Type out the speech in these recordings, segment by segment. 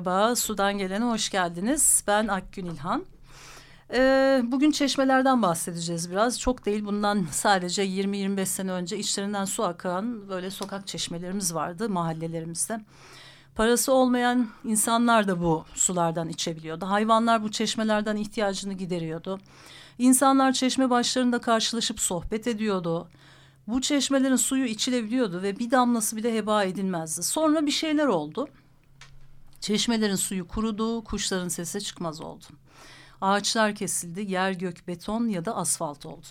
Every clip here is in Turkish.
Merhaba, Sudan Gelen'e hoş geldiniz. Ben Akgün İlhan. Ee, bugün çeşmelerden bahsedeceğiz biraz. Çok değil bundan sadece 20-25 sene önce içlerinden su akan böyle sokak çeşmelerimiz vardı mahallelerimizde. Parası olmayan insanlar da bu sulardan içebiliyordu. Hayvanlar bu çeşmelerden ihtiyacını gideriyordu. İnsanlar çeşme başlarında karşılaşıp sohbet ediyordu. Bu çeşmelerin suyu içilebiliyordu ve bir damlası bile heba edilmezdi. Sonra bir şeyler oldu. Çeşmelerin suyu kurudu, kuşların sesi çıkmaz oldu. Ağaçlar kesildi, yer gök beton ya da asfalt oldu.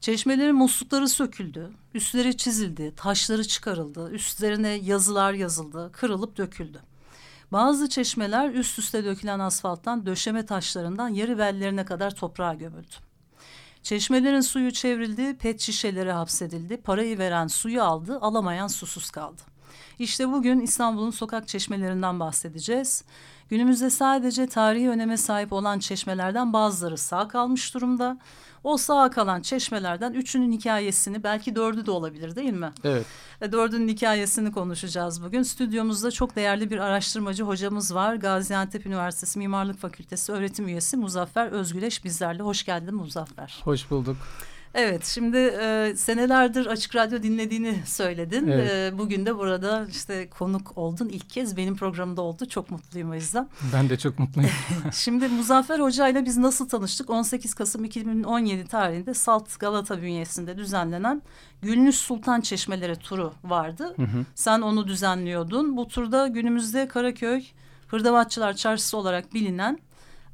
Çeşmelerin muslukları söküldü, üstleri çizildi, taşları çıkarıldı, üstlerine yazılar yazıldı, kırılıp döküldü. Bazı çeşmeler üst üste dökülen asfalttan döşeme taşlarından yarı bellerine kadar toprağa gömüldü. Çeşmelerin suyu çevrildi, pet şişeleri hapsedildi, parayı veren suyu aldı, alamayan susuz kaldı. İşte bugün İstanbul'un sokak çeşmelerinden bahsedeceğiz. Günümüzde sadece tarihi öneme sahip olan çeşmelerden bazıları sağ kalmış durumda. O sağ kalan çeşmelerden üçünün hikayesini belki dördü de olabilir değil mi? Evet. E, dördünün hikayesini konuşacağız bugün. Stüdyomuzda çok değerli bir araştırmacı hocamız var. Gaziantep Üniversitesi Mimarlık Fakültesi öğretim üyesi Muzaffer Özgüleş bizlerle. Hoş geldin Muzaffer. Hoş bulduk. Evet şimdi e, senelerdir Açık Radyo dinlediğini söyledin. Evet. E, bugün de burada işte konuk oldun. İlk kez benim programda oldu. Çok mutluyum o yüzden. Ben de çok mutluyum. şimdi Muzaffer Hoca ile biz nasıl tanıştık? 18 Kasım 2017 tarihinde Salt Galata bünyesinde düzenlenen Gülnüş Sultan Çeşmeleri turu vardı. Hı hı. Sen onu düzenliyordun. Bu turda günümüzde Karaköy Hırdavatçılar Çarşısı olarak bilinen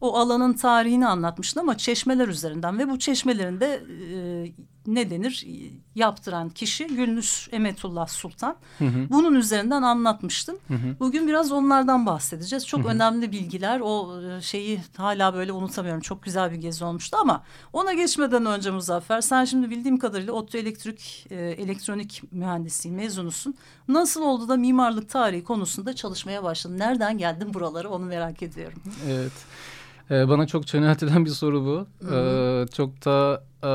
o alanın tarihini anlatmıştın ama çeşmeler üzerinden ve bu çeşmelerin de e, ne denir yaptıran kişi Gülnüş Emetullah Sultan. Hı hı. Bunun üzerinden anlatmıştın. Hı hı. Bugün biraz onlardan bahsedeceğiz. Çok Hı hı. önemli bilgiler. O e, şeyi hala böyle unutamıyorum. Çok güzel bir gezi olmuştu ama ona geçmeden önce Muzaffer sen şimdi bildiğim kadarıyla ODTÜ elektrik e, elektronik mühendisliği mezunusun. Nasıl oldu da mimarlık tarihi konusunda çalışmaya başladın? Nereden geldin buralara onu merak ediyorum. Evet. Ee, bana çok çönertilen bir soru bu. Ee, çok da e,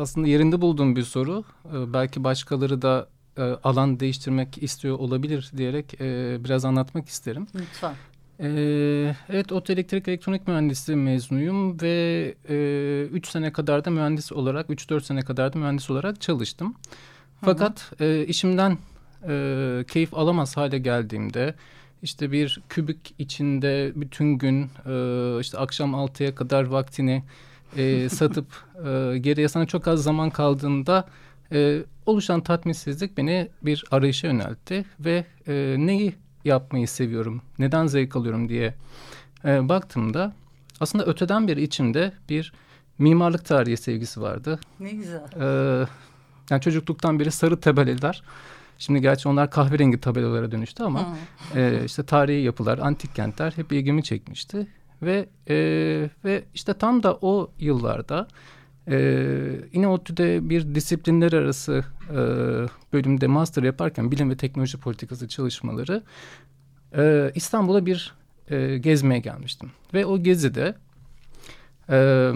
aslında yerinde bulduğum bir soru. Ee, belki başkaları da e, alan değiştirmek istiyor olabilir diyerek e, biraz anlatmak isterim. Lütfen. Ee, evet, ODTÜ Elektrik Elektronik Mühendisliği mezunuyum ve 3 sene kadar da mühendis olarak, 3-4 sene kadar da mühendis olarak çalıştım. Fakat e, işimden e, keyif alamaz hale geldiğimde, işte bir kübük içinde bütün gün, e, işte akşam 6'ya kadar vaktini e, satıp e, geriye sana çok az zaman kaldığında e, oluşan tatminsizlik beni bir arayışa yöneltti ve e, neyi yapmayı seviyorum, neden zevk alıyorum diye e, baktığımda aslında öteden beri içimde bir mimarlık tarihi sevgisi vardı. Ne güzel. E, yani çocukluktan beri sarı tabelalar. Şimdi gerçi onlar kahverengi tabelalara dönüştü ama e, işte tarihi yapılar, antik kentler hep ilgimi çekmişti. Ve e, ve işte tam da o yıllarda e, yine ODTÜ'de bir disiplinler arası e, bölümde master yaparken bilim ve teknoloji politikası çalışmaları e, İstanbul'a bir e, gezmeye gelmiştim. Ve o gezide e,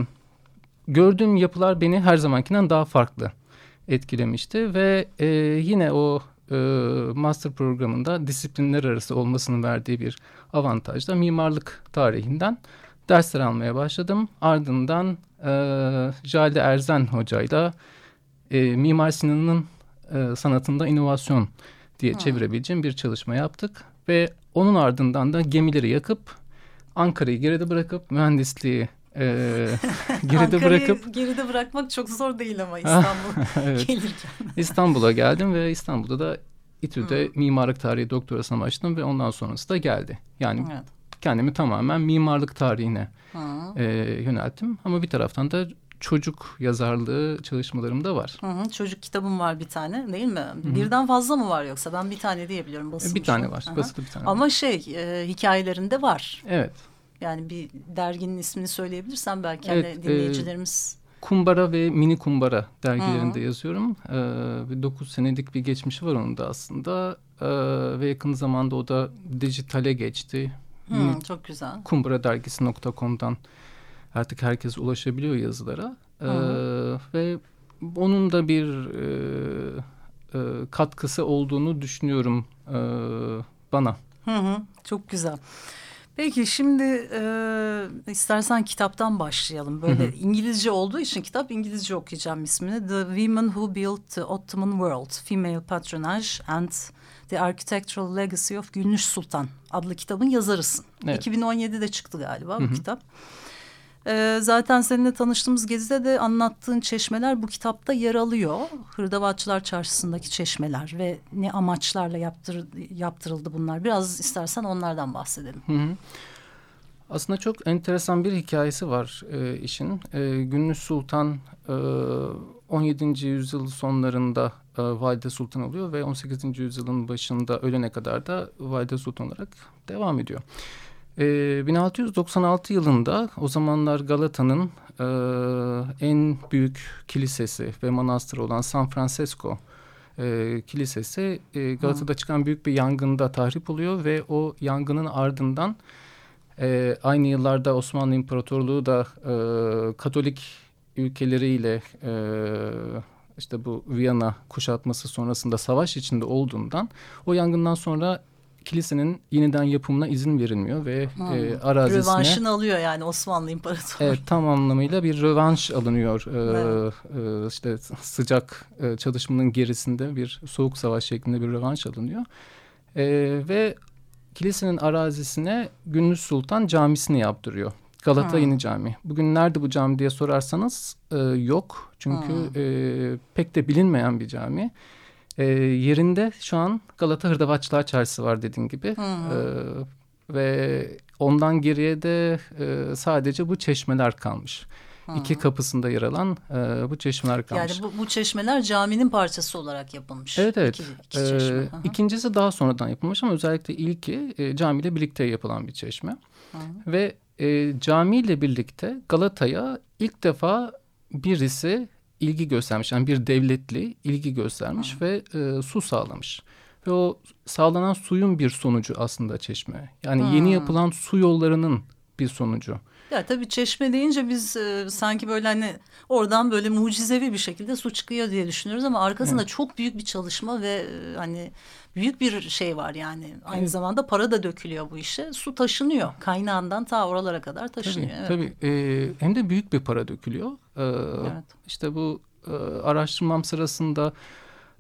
gördüğüm yapılar beni her zamankinden daha farklı etkilemişti. Ve e, yine o e, master programında disiplinler arası olmasının verdiği bir avantajla mimarlık tarihinden dersler almaya başladım. Ardından e, Jale Erzen hocayla e, Mimar Sinan'ın e, sanatında inovasyon diye Ha. çevirebileceğim bir çalışma yaptık. Ve onun ardından da gemileri yakıp Ankara'yı geride bırakıp mühendisliği e, geride bırakıp geride bırakmak çok zor değil ama İstanbul evet, gelirken. İstanbul'a geldim ve İstanbul'da da İTÜ'de mimarlık tarihi doktorasına başladım ve ondan sonrası da geldi. Yani Evet. kendimi tamamen mimarlık tarihine e, yönelttim. Ama bir taraftan da çocuk yazarlığı çalışmalarım da var. Hı hı, çocuk kitabım var bir tane değil mi? Hı-hı. Birden fazla mı var yoksa? Ben bir tane diyebiliyorum basılmış. Bir tane var. Basılı bir tane Ama var. şey e, hikayelerinde var. Evet. Yani bir derginin ismini söyleyebilirsen belki hani evet, hani dinleyicilerimiz... E, Kumbara ve Mini Kumbara dergilerinde Hı-hı. yazıyorum. Ee, bir 9 senelik bir geçmişi var onun da aslında. Ee, ve yakın zamanda o da dijitale geçti. Hı, çok güzel. Kumbaradergisi.com'dan artık herkes ulaşabiliyor yazılara. Ee, ve onun da bir e, e, katkısı olduğunu düşünüyorum e, bana. Hı hı, çok güzel. Peki şimdi e, istersen kitaptan başlayalım. Böyle hı hı. İngilizce olduğu için kitap İngilizce okuyacağım ismini. The Women Who Built the Ottoman World, Female Patronage and The Architectural Legacy of Gülnüş Sultan adlı kitabın yazarısın. Evet. 2017'de çıktı galiba bu hı hı. kitap. Ee, zaten seninle tanıştığımız gezide de anlattığın çeşmeler bu kitapta yer alıyor. Hırdavatçılar Çarşısı'ndaki çeşmeler ve ne amaçlarla yaptır, yaptırıldı bunlar. Biraz istersen onlardan bahsedelim. Hı hı. Aslında çok enteresan bir hikayesi var e, işin. E, Gündüz Sultan e, 17. yüzyıl sonlarında e, Valide Sultan oluyor ve 18. yüzyılın başında ölene kadar da Valide Sultan olarak devam ediyor. E, ee, 1696 yılında o zamanlar Galata'nın e, en büyük kilisesi ve manastırı olan San Francisco e, kilisesi e, Galata'da çıkan büyük bir yangında tahrip oluyor ve o yangının ardından e, aynı yıllarda Osmanlı İmparatorluğu da e, Katolik ülkeleriyle e, işte bu Viyana kuşatması sonrasında savaş içinde olduğundan o yangından sonra kilisenin yeniden yapımına izin verilmiyor ve e, arazisine... Rövanşını alıyor yani Osmanlı İmparatoru. Evet tam anlamıyla bir rövanş alınıyor. Ee, evet. e, işte sıcak e, çalışmanın gerisinde bir soğuk savaş şeklinde bir rövanş alınıyor. E, ve kilisenin arazisine Gündüz Sultan camisini yaptırıyor. Galata hmm. Yeni Cami. Bugün nerede bu cami diye sorarsanız e, yok. Çünkü hmm. e, pek de bilinmeyen bir cami. E, yerinde şu an Galata Hırdavatçılar Çarşısı var dediğin gibi. E, ve ondan geriye de e, sadece bu çeşmeler kalmış. Hı. İki kapısında yer alan e, bu çeşmeler kalmış. Yani bu, bu çeşmeler caminin parçası olarak yapılmış. Evet evet. İki, iki çeşme. Ee, ikincisi daha sonradan yapılmış ama özellikle ilki e, camiyle birlikte yapılan bir çeşme. Hı. Ve e, camiyle birlikte Galata'ya ilk defa birisi ilgi göstermiş. Yani bir devletli ilgi göstermiş Hı. ve e, su sağlamış. Ve o sağlanan suyun bir sonucu aslında çeşme. Yani Hı. yeni yapılan su yollarının bir sonucu. Ya tabii çeşme deyince biz e, sanki böyle hani oradan böyle mucizevi bir şekilde su çıkıyor diye düşünüyoruz ama arkasında evet. çok büyük bir çalışma ve e, hani büyük bir şey var yani. Aynı evet. zamanda para da dökülüyor bu işe. Su taşınıyor. Kaynağından ta oralara kadar taşınıyor. Tabii, evet. tabii. Ee, hem de büyük bir para dökülüyor. Ee, evet. İşte bu e, araştırmam sırasında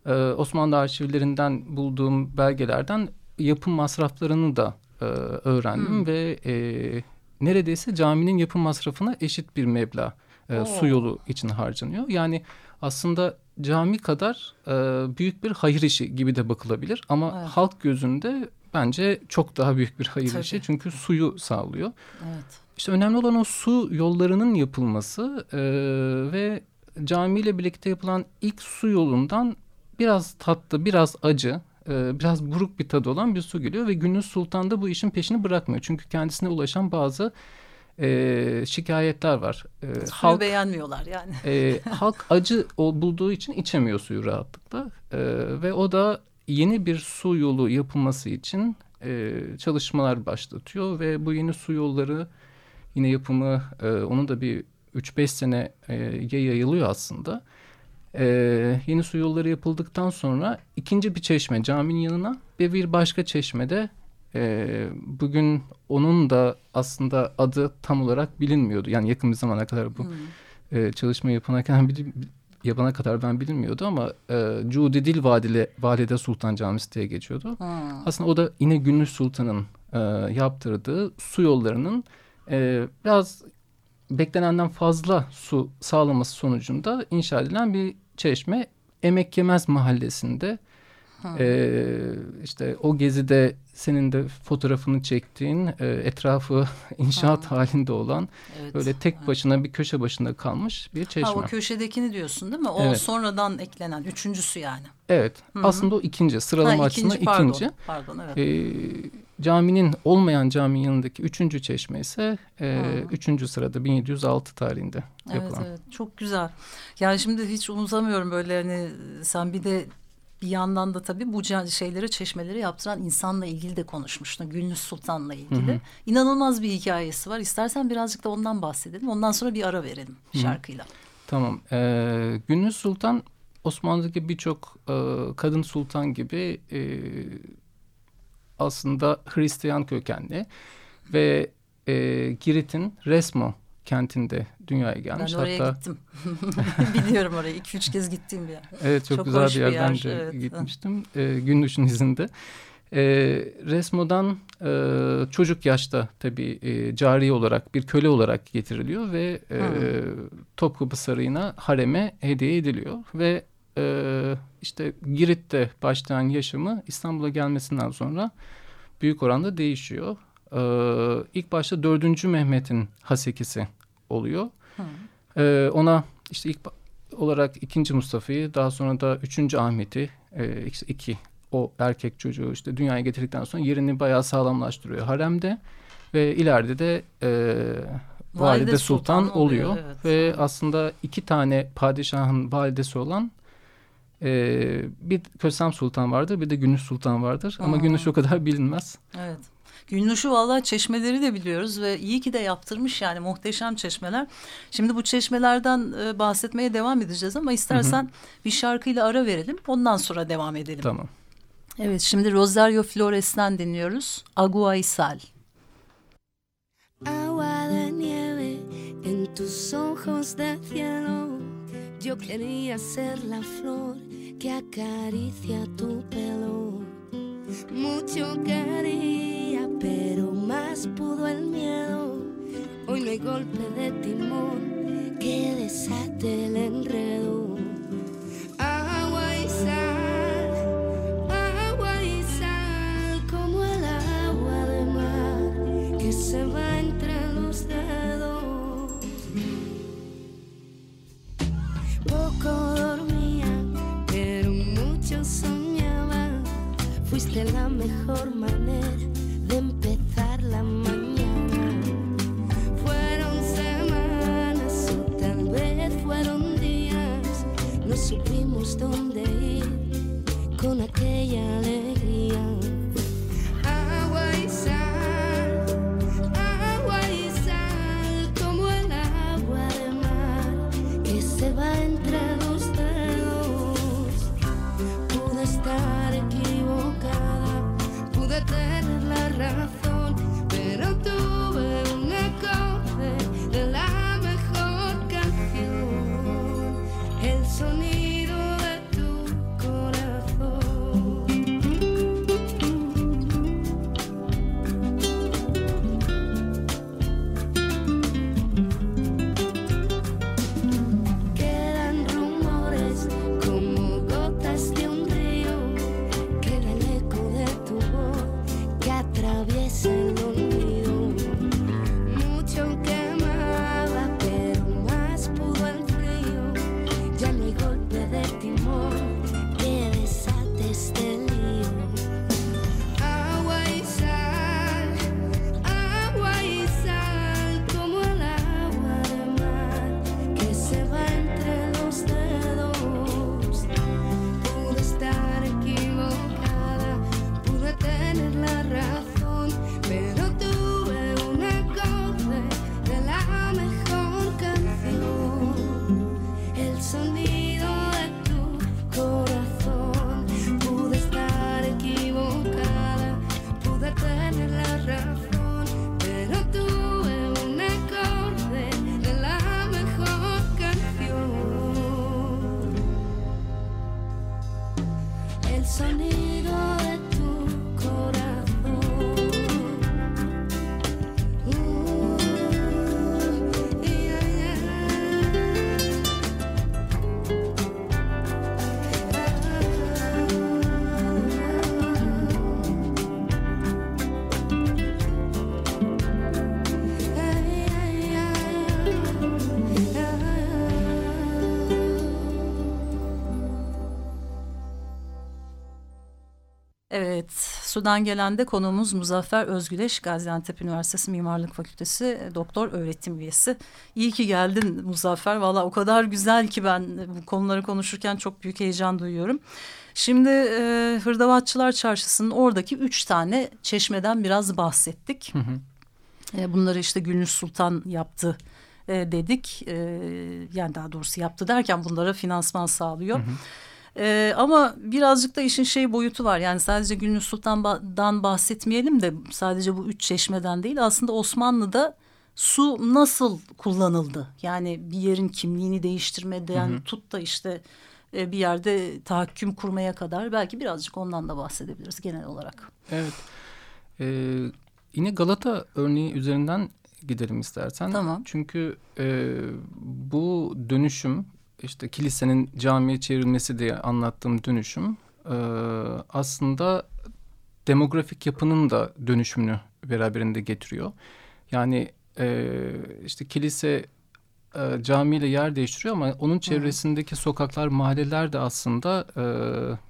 e, Osmanlı arşivlerinden bulduğum belgelerden yapım masraflarını da e, öğrendim hmm. ve e, neredeyse caminin yapım masrafına eşit bir meblağ e, su yolu için harcanıyor. Yani aslında cami kadar e, büyük bir hayır işi gibi de bakılabilir ama evet. halk gözünde bence çok daha büyük bir hayır Tabii. işi çünkü suyu sağlıyor. Evet. İşte önemli olan o su yollarının yapılması e, ve camiyle birlikte yapılan ilk su yolundan biraz tatlı, biraz acı, biraz buruk bir tadı olan bir su geliyor ve Gündüz Sultan da bu işin peşini bırakmıyor. Çünkü kendisine ulaşan bazı e, şikayetler var. E, halk beğenmiyorlar yani. e, halk acı bulduğu için içemiyor suyu rahatlıkla e, ve o da yeni bir su yolu yapılması için e, çalışmalar başlatıyor ve bu yeni su yolları yine yapımı e, onun da bir 3-5 seneye yayılıyor aslında. E, yeni su yolları yapıldıktan sonra ikinci bir çeşme caminin yanına ve bir başka çeşmede e, bugün onun da aslında adı tam olarak bilinmiyordu. Yani yakın bir zamana kadar bu hmm. e, çalışma yapana yapana kadar ben bilinmiyordu ama e, Cudidil Vadile, Valide Sultan Camisi diye geçiyordu. Hmm. Aslında o da yine Gündüz Sultan'ın e, yaptırdığı su yollarının e, biraz beklenenden fazla su sağlaması sonucunda inşa edilen bir çeşme Emek Yemez mahallesinde Ee, işte o gezide senin de fotoğrafını çektiğin e, etrafı inşaat ha. halinde olan evet. böyle tek evet. başına bir köşe başında kalmış bir çeşme. Ha, o köşedekini diyorsun değil mi? O evet. sonradan eklenen üçüncüsü yani. Evet. Hı -hı. Aslında o ikinci sıralama ha, ikinci, açısından pardon, ikinci. Pardon evet. Ee, caminin olmayan caminin yanındaki üçüncü çeşme ise e, üçüncü sırada 1706 tarihinde yapılan. Evet evet çok güzel. Yani şimdi hiç unutamıyorum böyle hani sen bir de bir yandan da tabii bu şeyleri çeşmeleri yaptıran insanla ilgili de konuşmuştun. Gülnüs Sultan'la ilgili. Hı hı. İnanılmaz bir hikayesi var. İstersen birazcık da ondan bahsedelim. Ondan sonra bir ara verelim hı. şarkıyla. Tamam. Ee, Gülnüs Sultan Osmanlı'daki birçok e, kadın sultan gibi e, aslında Hristiyan kökenli ve e, Girit'in Resmo kentinde dünyaya gelmiş. Ben oraya Hatta... gittim. Biliyorum orayı. iki üç kez gittiğim bir yer. Evet çok, çok güzel bir yer. Bir yer. Evet. gitmiştim. E, Gündüz'ün izinde. E, Resmo'dan e, çocuk yaşta tabii e, cari olarak bir köle olarak getiriliyor ve e, Topkapı Sarayı'na hareme hediye ediliyor. Ve e, işte Girit'te başlayan yaşamı İstanbul'a gelmesinden sonra büyük oranda değişiyor. E, ilk başta dördüncü Mehmet'in hasekisi oluyor. E, ona işte ilk olarak ikinci Mustafa'yı daha sonra da üçüncü Ahmet'i e, işte iki o erkek çocuğu işte dünyaya getirdikten sonra yerini bayağı sağlamlaştırıyor haremde ve ileride de e, Valide, Valide Sultan, Sultan oluyor, oluyor evet. ve aslında iki tane padişahın validesi olan e, bir Kösem Sultan vardır bir de Gülnüş Sultan vardır ama Gülnüş o kadar bilinmez. Evet. Gülnuş'u vallahi çeşmeleri de biliyoruz ve iyi ki de yaptırmış yani muhteşem çeşmeler. Şimdi bu çeşmelerden e, bahsetmeye devam edeceğiz ama istersen hı hı. bir şarkıyla ara verelim ondan sonra devam edelim. Tamam. Evet şimdi Rosario Flores'ten dinliyoruz. Agua y Sal. Agua de nieve en tus ojos de cielo Yo quería ser la flor que acaricia tu pelo. Mucho quería, pero más pudo el miedo. Hoy no hay golpe de timón que desate el enredo. Agua y sal, fuiste la mejor manera de empezar la mañana. Fueron semanas o tal vez fueron días, no supimos dónde ir con aquella alegría. Sudan gelen de konuğumuz Muzaffer Özgüleş, Gaziantep Üniversitesi Mimarlık Fakültesi e, doktor öğretim üyesi. İyi ki geldin Muzaffer. Valla o kadar güzel ki ben bu konuları konuşurken çok büyük heyecan duyuyorum. Şimdi e, Hırdavatçılar Çarşısı'nın oradaki üç tane çeşmeden biraz bahsettik. Hı hı. E, bunları işte Gülnüş Sultan yaptı e, dedik. E, yani daha doğrusu yaptı derken bunlara finansman sağlıyor. Hı hı. Ee, ama birazcık da işin şey boyutu var. Yani sadece Gülnüz Sultan'dan bahsetmeyelim de sadece bu üç çeşmeden değil. Aslında Osmanlı'da su nasıl kullanıldı? Yani bir yerin kimliğini değiştirmeden hı hı. tut da işte e, bir yerde tahakküm kurmaya kadar belki birazcık ondan da bahsedebiliriz genel olarak. Evet. Ee, yine Galata örneği üzerinden gidelim istersen. Tamam. Çünkü e, bu dönüşüm işte kilisenin camiye çevrilmesi diye anlattığım dönüşüm e, aslında demografik yapının da dönüşümünü beraberinde getiriyor. Yani e, işte kilise e, camiyle yer değiştiriyor ama onun çevresindeki sokaklar, mahalleler de aslında e,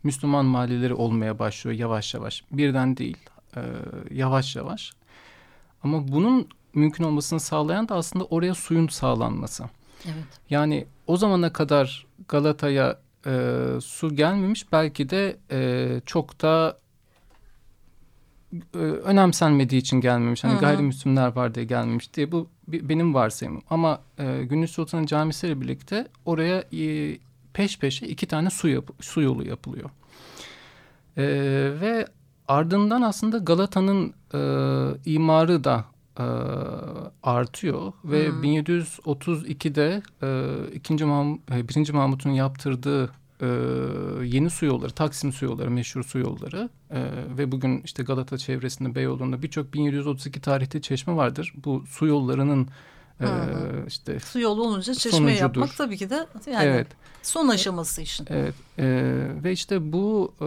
Müslüman mahalleleri olmaya başlıyor yavaş yavaş. Birden değil, e, yavaş yavaş. Ama bunun mümkün olmasını sağlayan da aslında oraya suyun sağlanması. Evet. Yani o zamana kadar Galata'ya e, su gelmemiş belki de e, çok da e, önemsenmediği için gelmemiş. Hani Hı -hı. gayrimüslimler var diye gelmemiş diye bu benim varsayımım. Ama e, Gönül Sultan'ın camisiyle birlikte oraya e, peş peşe iki tane su, yap su yolu yapılıyor. E, ve ardından aslında Galata'nın e, imarı da e, artıyor ve hmm. 1732'de e, ikinci Mahmut, e, birinci Mahmut'un yaptırdığı e, yeni su yolları, Taksim su yolları, meşhur su yolları e, ve bugün işte Galata çevresinde Beyoğlu'nda birçok 1732 tarihte çeşme vardır. Bu su yollarının e, işte su yolu olunca çeşme sonucudur. yapmak tabii ki de yani evet. son aşaması işin. Evet e, ve işte bu e,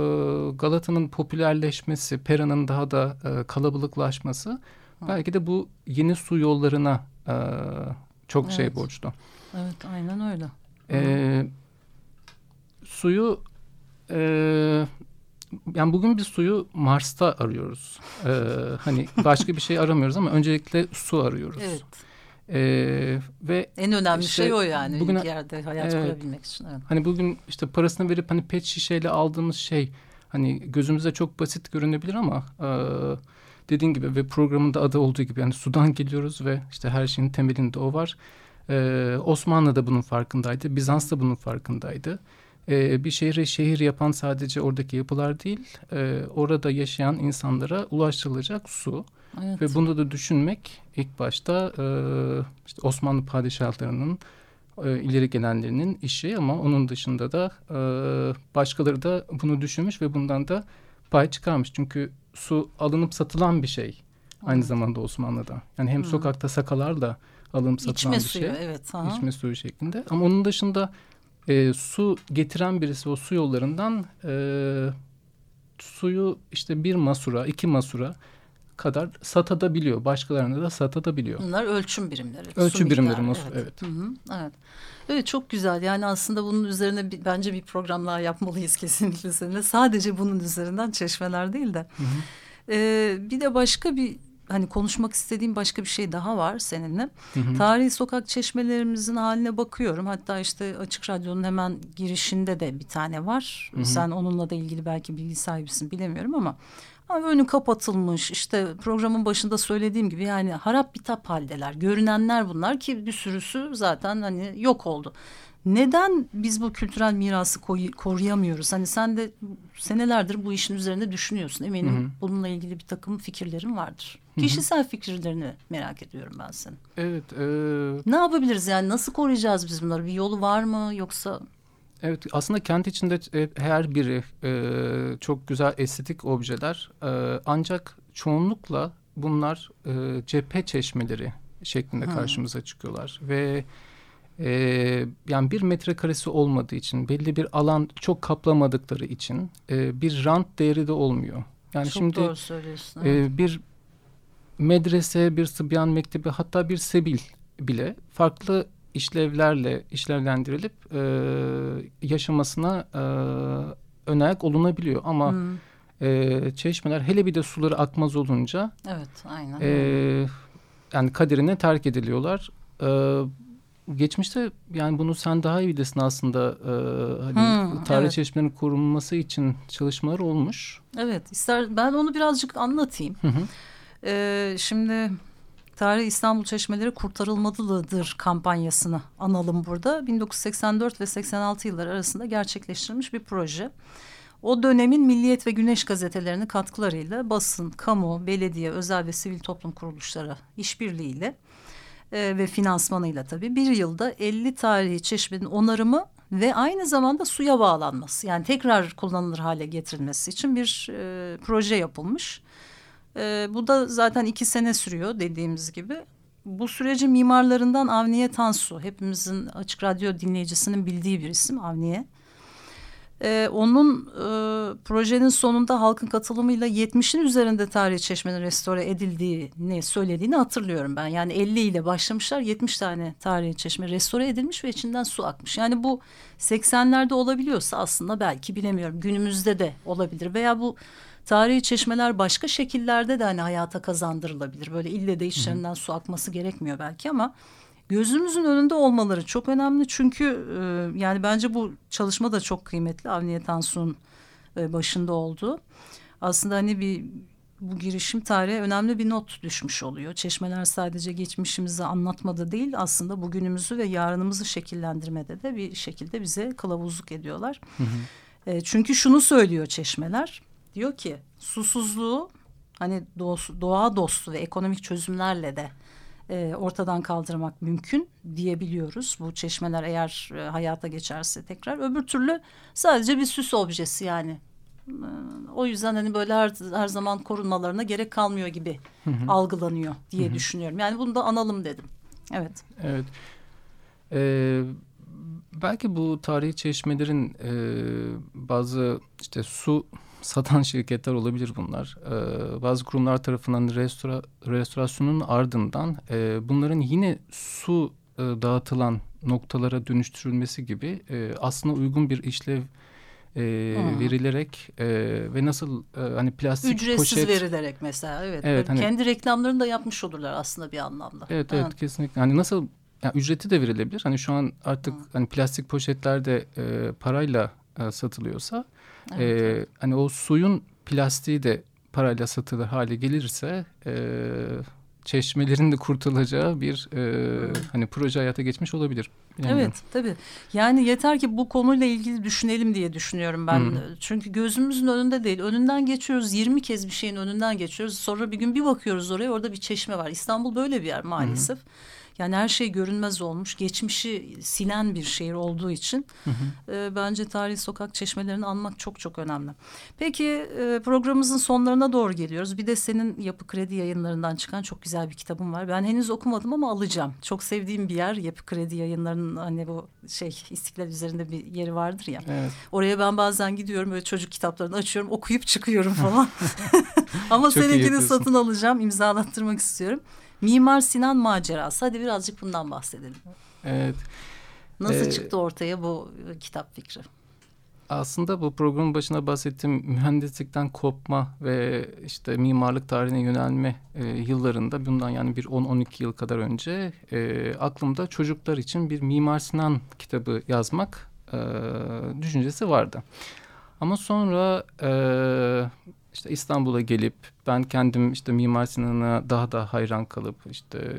Galata'nın popülerleşmesi, Pera'nın daha da e, kalabalıklaşması Belki de bu yeni su yollarına e, çok şey evet. şey borçlu. Evet aynen öyle. E, suyu e, yani bugün bir suyu Mars'ta arıyoruz. Ee, hani başka bir şey aramıyoruz ama öncelikle su arıyoruz. Evet. Ee, ve en önemli işte, şey o yani bugün, bir yerde hayat evet, kurabilmek için. Evet. Hani bugün işte parasını verip hani pet şişeyle aldığımız şey hani gözümüze çok basit görünebilir ama e, dediğin gibi ve programın da adı olduğu gibi yani sudan geliyoruz ve işte her şeyin temelinde o var. Ee, Osmanlı da bunun farkındaydı. Bizans da bunun farkındaydı. Ee, bir şehri şehir yapan sadece oradaki yapılar değil, e, orada yaşayan insanlara ulaştırılacak su. Evet. Ve bunu da düşünmek ilk başta e, işte Osmanlı padişahlarının e, ileri gelenlerinin işi ama onun dışında da e, başkaları da bunu düşünmüş ve bundan da pay çıkarmış. Çünkü su alınıp satılan bir şey. Aynı zamanda Osmanlı'da. Yani hem Hı. sokakta sakalarla alınıp satılan İçme bir suyu, şey. Evet, aha. İçme suyu şeklinde. Ama onun dışında e, su getiren birisi o su yollarından e, suyu işte bir masura, iki masura kadar satabiliyor. Başkalarına da satabiliyor. Bunlar ölçüm birimleri. Ölçüm birimleri evet. Evet. Hı -hı, evet. Evet çok güzel. Yani aslında bunun üzerine bir, bence bir programlar yapmalıyız kesinlikle seninle. Sadece bunun üzerinden çeşmeler değil de. Hı hı. Ee, bir de başka bir hani konuşmak istediğim başka bir şey daha var seninle. Hı hı. Tarihi sokak çeşmelerimizin haline bakıyorum. Hatta işte Açık Radyo'nun hemen girişinde de bir tane var. Hı hı. Sen onunla da ilgili belki bilgi sahibisin bilemiyorum ama önü kapatılmış işte programın başında söylediğim gibi yani harap bitap haldeler görünenler bunlar ki bir sürüsü zaten hani yok oldu. Neden biz bu kültürel mirası koruyamıyoruz? Hani sen de senelerdir bu işin üzerinde düşünüyorsun. Eminim hı hı. bununla ilgili bir takım fikirlerin vardır. Hı hı. Kişisel fikirlerini merak ediyorum ben senin. Evet. E... Ne yapabiliriz yani? Nasıl koruyacağız biz bunları? Bir yolu var mı yoksa? Evet aslında kent içinde e, her biri e, çok güzel estetik objeler e, ancak çoğunlukla bunlar e, cephe çeşmeleri şeklinde hmm. karşımıza çıkıyorlar ve e, yani bir metrekaresi olmadığı için belli bir alan çok kaplamadıkları için e, bir rant değeri de olmuyor. Yani çok şimdi doğru söylüyorsun. E, evet. E, bir medrese, bir sıbyan mektebi hatta bir sebil bile farklı işlevlerle işlevlendirilip e, yaşamasına e, önayak olunabiliyor. Ama hmm. e, çeşmeler hele bir de suları akmaz olunca Evet, aynen. e, yani kaderine terk ediliyorlar. E, geçmişte yani bunu sen daha iyi bilirsin aslında e, hani Hmm, tarih evet. çeşmelerinin korunması için çalışmalar olmuş. Evet, ister ben onu birazcık anlatayım. Hı hı. Ee, şimdi Tarih İstanbul Çeşmeleri Kurtarılmalıdır kampanyasını analım burada. 1984 ve 86 yılları arasında gerçekleştirilmiş bir proje. O dönemin Milliyet ve Güneş gazetelerinin katkılarıyla basın, kamu, belediye, özel ve sivil toplum kuruluşları işbirliğiyle e, ve finansmanıyla tabii bir yılda 50 tarihi çeşmenin onarımı ve aynı zamanda suya bağlanması yani tekrar kullanılır hale getirilmesi için bir e, proje yapılmış. E, bu da zaten iki sene sürüyor dediğimiz gibi. Bu sürecin mimarlarından Avniye Tansu, hepimizin Açık Radyo dinleyicisinin bildiği bir isim Avniye. E, onun e, projenin sonunda halkın katılımıyla 70'in üzerinde tarihi çeşmenin restore edildiğini söylediğini hatırlıyorum ben. Yani 50 ile başlamışlar 70 tane tarihi çeşme restore edilmiş ve içinden su akmış. Yani bu 80'lerde olabiliyorsa aslında belki bilemiyorum günümüzde de olabilir veya bu tarihi çeşmeler başka şekillerde de hani hayata kazandırılabilir. Böyle ille de içlerinden su akması gerekmiyor belki ama gözümüzün önünde olmaları çok önemli. Çünkü e, yani bence bu çalışma da çok kıymetli. Avniye Tansu'nun e, başında olduğu. Aslında hani bir bu girişim tarihe önemli bir not düşmüş oluyor. Çeşmeler sadece geçmişimizi anlatmada değil aslında bugünümüzü ve yarınımızı şekillendirmede de bir şekilde bize kılavuzluk ediyorlar. E, çünkü şunu söylüyor çeşmeler. Diyor ki susuzluğu hani doğa, dostu ve ekonomik çözümlerle de e, ortadan kaldırmak mümkün diyebiliyoruz. Bu çeşmeler eğer e, hayata geçerse tekrar. Öbür türlü sadece bir süs objesi yani. E, o yüzden hani böyle her, her zaman korunmalarına gerek kalmıyor gibi algılanıyor diye düşünüyorum. Yani bunu da analım dedim. Evet. Evet. Ee, belki bu tarihi çeşmelerin e, bazı işte su satan şirketler olabilir bunlar. Ee, bazı kurumlar tarafından restora, restorasyonun ardından e, bunların yine su e, dağıtılan noktalara dönüştürülmesi gibi e, aslında uygun bir işlev e, verilerek e, ve nasıl e, hani plastik Ücretsiz poşet verilerek mesela evet. Evet, hani- Kendi reklamlarını da yapmış olurlar aslında bir anlamda. Evet Ha. evet kesinlikle. Hani nasıl yani ücreti de verilebilir. Hani şu an artık hani plastik poşetlerde e, parayla e, satılıyorsa e, hani o suyun plastiği de parayla satılır hale gelirse e, çeşmelerin de kurtulacağı bir e, hani proje hayata geçmiş olabilir. Evet tabii. Yani yeter ki bu konuyla ilgili düşünelim diye düşünüyorum ben. Hı. Çünkü gözümüzün önünde değil. Önünden geçiyoruz 20 kez bir şeyin önünden geçiyoruz. Sonra bir gün bir bakıyoruz oraya orada bir çeşme var. İstanbul böyle bir yer maalesef. Yani her şey görünmez olmuş. Geçmişi silen bir şehir olduğu için e, bence tarihi sokak çeşmelerini anmak çok çok önemli. Peki e, programımızın sonlarına doğru geliyoruz. Bir de senin Yapı Kredi yayınlarından çıkan çok güzel bir kitabın var. Ben henüz okumadım ama alacağım. Çok sevdiğim bir yer Yapı Kredi yayınlarının hani bu şey İstiklal üzerinde bir yeri vardır ya. Evet. Oraya ben bazen gidiyorum böyle çocuk kitaplarını açıyorum okuyup çıkıyorum falan. Ama Çok seninkini satın alacağım imzalattırmak istiyorum. Mimar Sinan macerası. Hadi birazcık bundan bahsedelim. Evet. Nasıl Ee, çıktı ortaya bu e, kitap fikri? Aslında bu programın başına bahsettiğim mühendislikten kopma ve işte mimarlık tarihine yönelme e, yıllarında bundan yani bir 10-12 yıl kadar önce e, aklımda çocuklar için bir Mimar Sinan kitabı yazmak e, düşüncesi vardı. Ama sonra e, işte İstanbul'a gelip ben kendim işte Mimar Sinan'a daha da hayran kalıp işte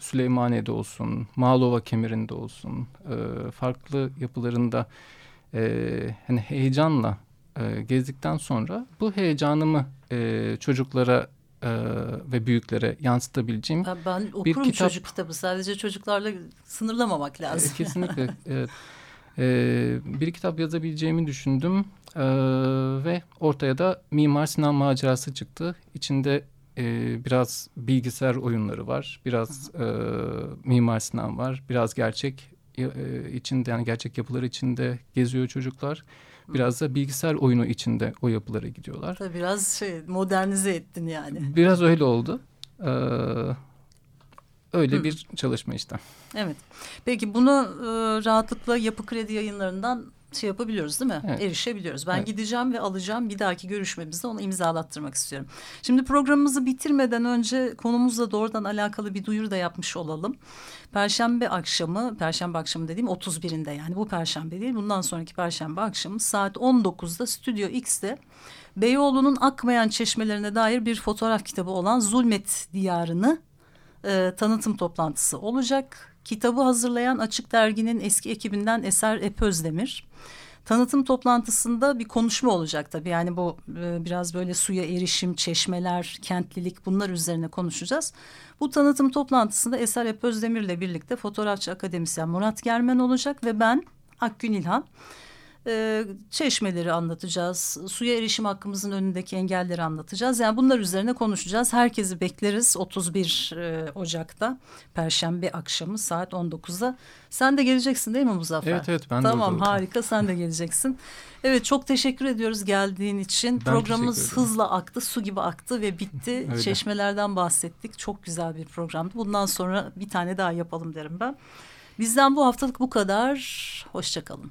Süleymaniye'de olsun, Malova kemerinde olsun e, farklı yapılarında e, hani heyecanla e, gezdikten sonra bu heyecanımı e, çocuklara e, ve büyüklere yansıtabileceğim Ben, ben okurum kitap- çocuk kitabı. Sadece çocuklarla sınırlamamak e, lazım. kesinlikle evet. E, bir kitap yazabileceğimi düşündüm E, ve ortaya da Mimar Sinan macerası çıktı. İçinde e, biraz bilgisayar oyunları var, biraz e, Mimar Sinan var, biraz gerçek e, içinde yani gerçek yapılar içinde geziyor çocuklar. Biraz da bilgisayar oyunu içinde o yapılara gidiyorlar. Tabii biraz şey modernize ettin yani. Biraz öyle oldu. Ee, öyle Hı. bir çalışma işte. Evet. Peki bunu e, rahatlıkla Yapı Kredi yayınlarından şey yapabiliyoruz değil mi? Evet. Erişebiliyoruz. Ben Evet. gideceğim ve alacağım. Bir dahaki görüşmemizde onu imzalattırmak istiyorum. Şimdi programımızı bitirmeden önce konumuzla doğrudan alakalı bir duyuru da yapmış olalım. Perşembe akşamı, Perşembe akşamı dediğim 31'inde yani bu Perşembe değil. Bundan sonraki Perşembe akşamı saat 19'da Stüdyo X'te Beyoğlu'nun akmayan çeşmelerine dair bir fotoğraf kitabı olan Zulmet Diyarı'nı e, tanıtım toplantısı olacak. Kitabı hazırlayan Açık Dergi'nin eski ekibinden Eser Epözdemir. Tanıtım toplantısında bir konuşma olacak tabii. Yani bu e, biraz böyle suya erişim, çeşmeler, kentlilik bunlar üzerine konuşacağız. Bu tanıtım toplantısında Eser Epözdemir'le birlikte fotoğrafçı akademisyen Murat Germen olacak ve ben Akgün İlhan. E, çeşmeleri anlatacağız. Suya erişim hakkımızın önündeki engelleri anlatacağız. Yani bunlar üzerine konuşacağız. Herkesi bekleriz 31 e, Ocak'ta Perşembe akşamı saat 19'da. Sen de geleceksin değil mi Muzaffer? Evet evet ben de Tamam orada olacağım. harika sen de geleceksin. Evet çok teşekkür ediyoruz geldiğin için. Ben Programımız hızla aktı, su gibi aktı ve bitti. Öyle. Çeşmelerden bahsettik. Çok güzel bir programdı. Bundan sonra bir tane daha yapalım derim ben. Bizden bu haftalık bu kadar. Hoşçakalın.